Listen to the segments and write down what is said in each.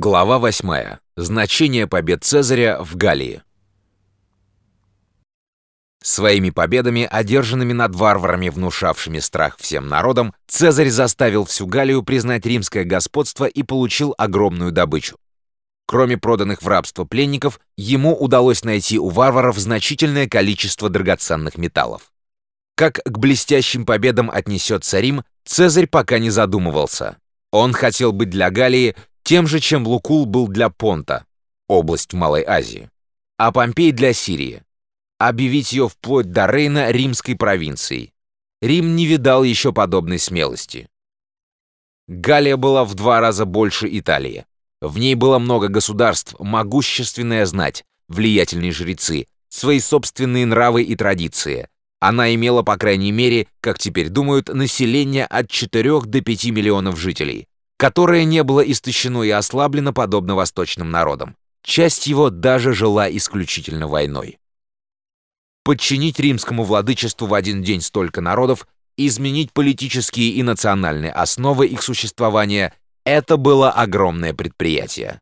Глава 8. Значение побед Цезаря в Галлии. Своими победами, одержанными над варварами, внушавшими страх всем народам, Цезарь заставил всю Галлию признать римское господство и получил огромную добычу. Кроме проданных в рабство пленников, ему удалось найти у варваров значительное количество драгоценных металлов. Как к блестящим победам отнесется Рим, Цезарь пока не задумывался. Он хотел быть для Галлии тем же, чем Лукул был для Понта, область в Малой Азии, а Помпей для Сирии. Объявить ее вплоть до Рейна римской провинцией. Рим не видал еще подобной смелости. Галлия была в два раза больше Италии. В ней было много государств, могущественная знать, влиятельные жрецы, свои собственные нравы и традиции. Она имела, по крайней мере, как теперь думают, население от 4 до 5 миллионов жителей которое не было истощено и ослаблено подобно восточным народам. Часть его даже жила исключительно войной. Подчинить римскому владычеству в один день столько народов, изменить политические и национальные основы их существования – это было огромное предприятие.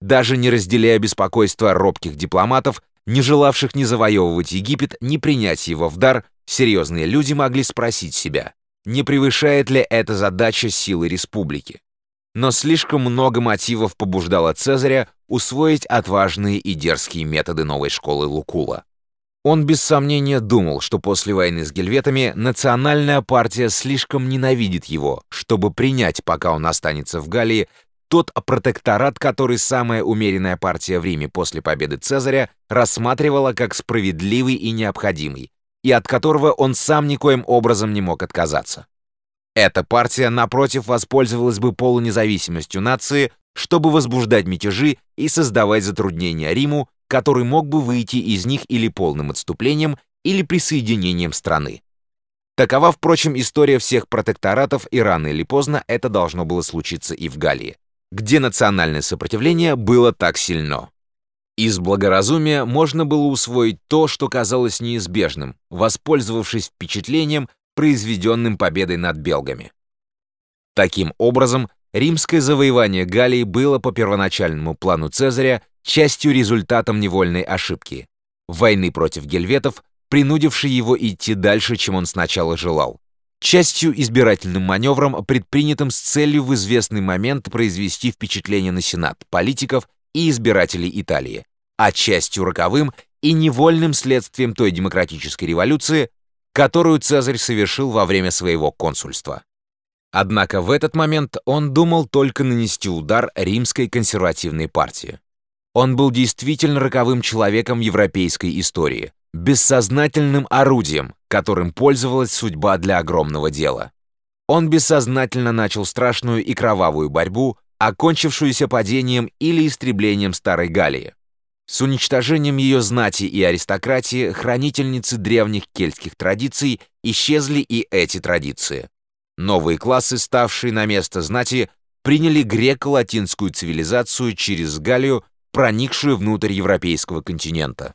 Даже не разделяя беспокойства робких дипломатов, не желавших ни завоевывать Египет, ни принять его в дар, серьезные люди могли спросить себя, не превышает ли эта задача силы республики но слишком много мотивов побуждало Цезаря усвоить отважные и дерзкие методы новой школы Лукула. Он без сомнения думал, что после войны с гельветами национальная партия слишком ненавидит его, чтобы принять, пока он останется в Галлии, тот протекторат, который самая умеренная партия в Риме после победы Цезаря рассматривала как справедливый и необходимый, и от которого он сам никоим образом не мог отказаться. Эта партия, напротив, воспользовалась бы полунезависимостью нации, чтобы возбуждать мятежи и создавать затруднения Риму, который мог бы выйти из них или полным отступлением, или присоединением страны. Такова, впрочем, история всех протекторатов, и рано или поздно это должно было случиться и в Галлии, где национальное сопротивление было так сильно. Из благоразумия можно было усвоить то, что казалось неизбежным, воспользовавшись впечатлением, произведенным победой над белгами. Таким образом, римское завоевание Галлии было по первоначальному плану Цезаря частью результатом невольной ошибки – войны против гельветов, принудившей его идти дальше, чем он сначала желал, частью избирательным маневром, предпринятым с целью в известный момент произвести впечатление на Сенат, политиков и избирателей Италии, а частью роковым и невольным следствием той демократической революции, которую Цезарь совершил во время своего консульства. Однако в этот момент он думал только нанести удар римской консервативной партии. Он был действительно роковым человеком европейской истории, бессознательным орудием, которым пользовалась судьба для огромного дела. Он бессознательно начал страшную и кровавую борьбу, окончившуюся падением или истреблением Старой Галлии. С уничтожением ее знати и аристократии хранительницы древних кельтских традиций исчезли и эти традиции. Новые классы, ставшие на место знати, приняли греко-латинскую цивилизацию через Галлию, проникшую внутрь европейского континента.